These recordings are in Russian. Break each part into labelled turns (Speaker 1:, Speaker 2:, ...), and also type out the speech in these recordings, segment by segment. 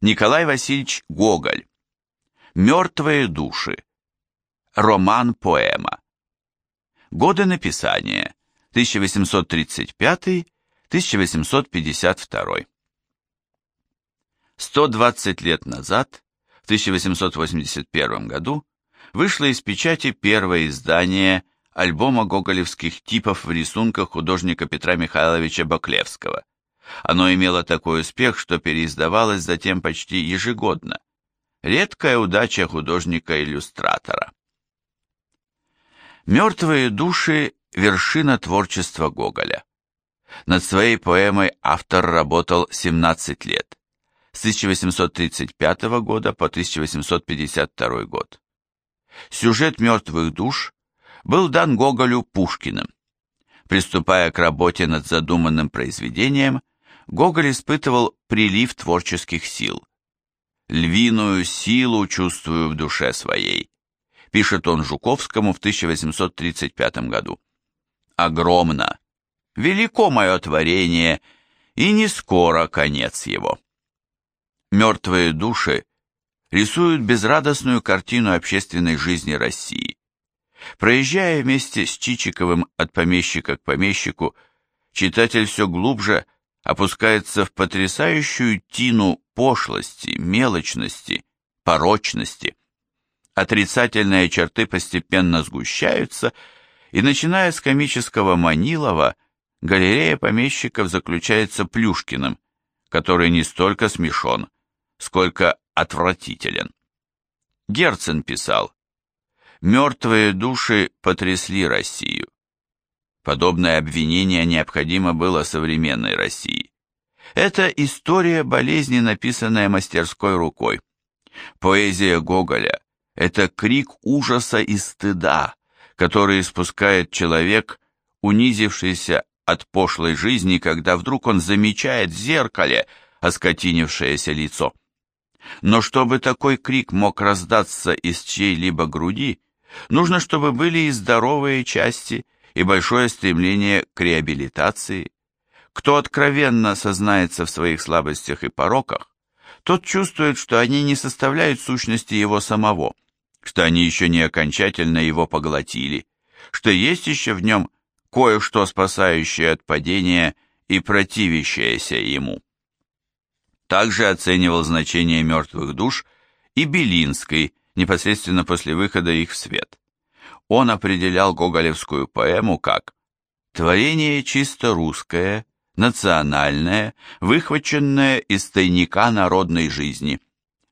Speaker 1: Николай Васильевич Гоголь. Мертвые души. Роман-поэма. Годы написания 1835-1852. 120 лет назад, в 1881 году, вышло из печати первое издание альбома гоголевских типов в рисунках художника Петра Михайловича Баклевского. Оно имело такой успех, что переиздавалось затем почти ежегодно. Редкая удача художника-иллюстратора. «Мертвые души» – вершина творчества Гоголя. Над своей поэмой автор работал 17 лет, с 1835 года по 1852 год. Сюжет «Мертвых душ» был дан Гоголю Пушкиным. Приступая к работе над задуманным произведением, Гоголь испытывал прилив творческих сил. «Львиную силу чувствую в душе своей», пишет он Жуковскому в 1835 году. «Огромно, велико мое творение, и не скоро конец его». Мертвые души рисуют безрадостную картину общественной жизни России. Проезжая вместе с Чичиковым от помещика к помещику, читатель все глубже – опускается в потрясающую тину пошлости, мелочности, порочности. Отрицательные черты постепенно сгущаются, и, начиная с комического Манилова, галерея помещиков заключается Плюшкиным, который не столько смешон, сколько отвратителен. Герцен писал, «Мертвые души потрясли Россию. Подобное обвинение необходимо было современной России. Это история болезни, написанная мастерской рукой. Поэзия Гоголя – это крик ужаса и стыда, который испускает человек, унизившийся от пошлой жизни, когда вдруг он замечает в зеркале оскотинившееся лицо. Но чтобы такой крик мог раздаться из чьей-либо груди, нужно, чтобы были и здоровые части – и большое стремление к реабилитации. Кто откровенно сознается в своих слабостях и пороках, тот чувствует, что они не составляют сущности его самого, что они еще не окончательно его поглотили, что есть еще в нем кое-что спасающее от падения и противящееся ему. Также оценивал значение мертвых душ и Белинской непосредственно после выхода их в свет он определял гоголевскую поэму как «творение чисто русское, национальное, выхваченное из тайника народной жизни,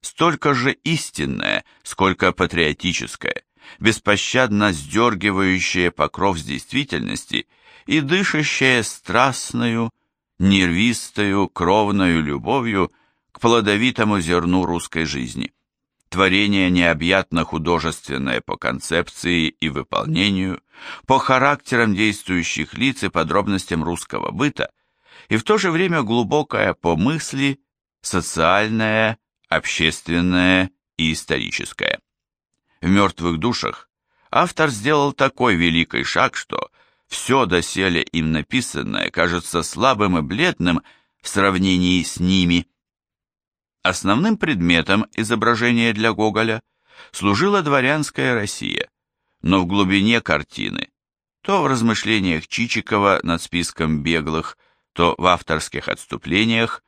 Speaker 1: столько же истинное, сколько патриотическое, беспощадно сдергивающее покров с действительности и дышащее страстную, нервистою, кровною любовью к плодовитому зерну русской жизни творение необъятно художественное по концепции и выполнению, по характерам действующих лиц и подробностям русского быта, и в то же время глубокое по мысли, социальное, общественное и историческое. В «Мертвых душах» автор сделал такой великий шаг, что все доселе им написанное кажется слабым и бледным в сравнении с ними – Основным предметом изображения для Гоголя служила дворянская Россия, но в глубине картины, то в размышлениях Чичикова над списком беглых, то в авторских отступлениях,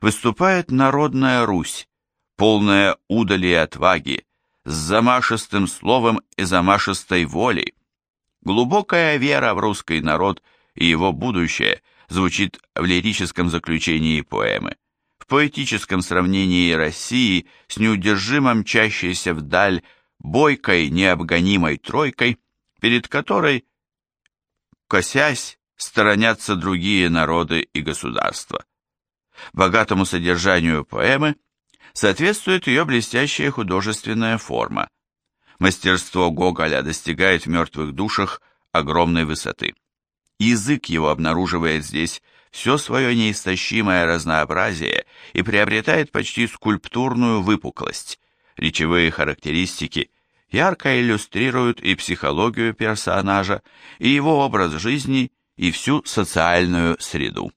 Speaker 1: выступает народная Русь, полная удали и отваги, с замашистым словом и замашистой волей. Глубокая вера в русский народ и его будущее звучит в лирическом заключении поэмы поэтическом сравнении России с неудержимо мчащейся вдаль бойкой необгонимой тройкой, перед которой, косясь, сторонятся другие народы и государства. Богатому содержанию поэмы соответствует ее блестящая художественная форма. Мастерство Гоголя достигает в «Мертвых душах» огромной высоты. Язык его обнаруживает здесь все свое неистощимое разнообразие и приобретает почти скульптурную выпуклость. Речевые характеристики ярко иллюстрируют и психологию персонажа, и его образ жизни, и всю социальную среду.